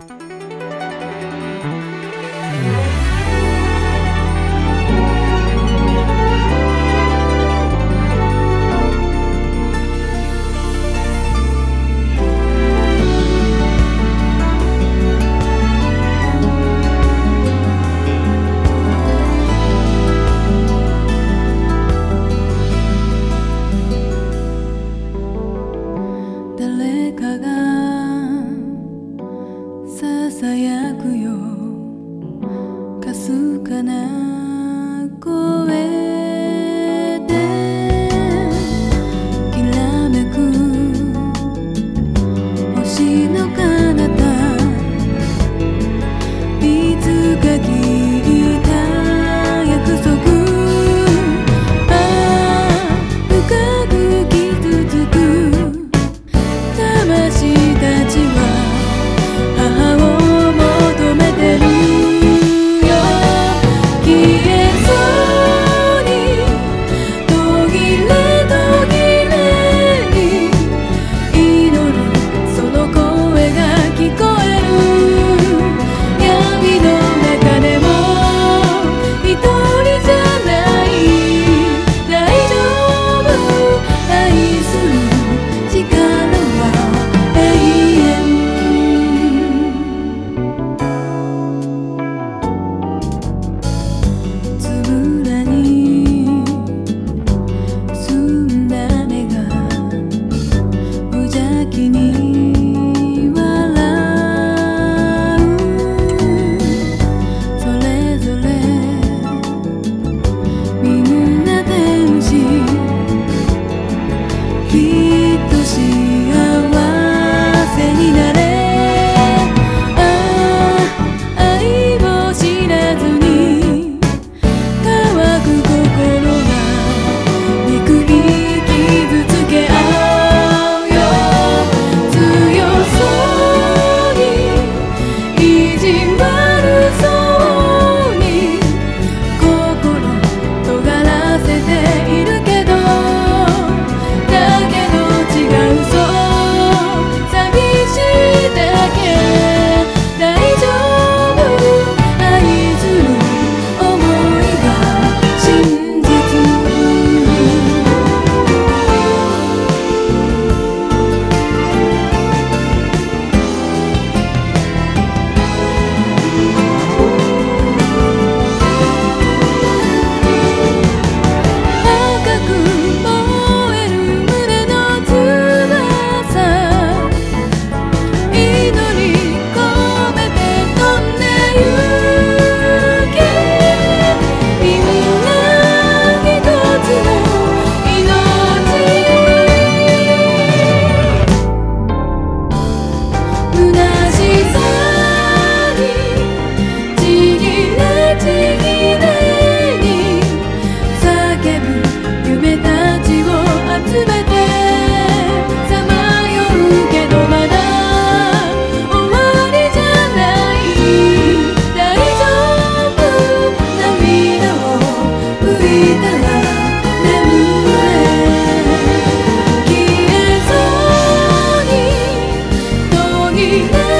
Música さやくよ。かすかな You.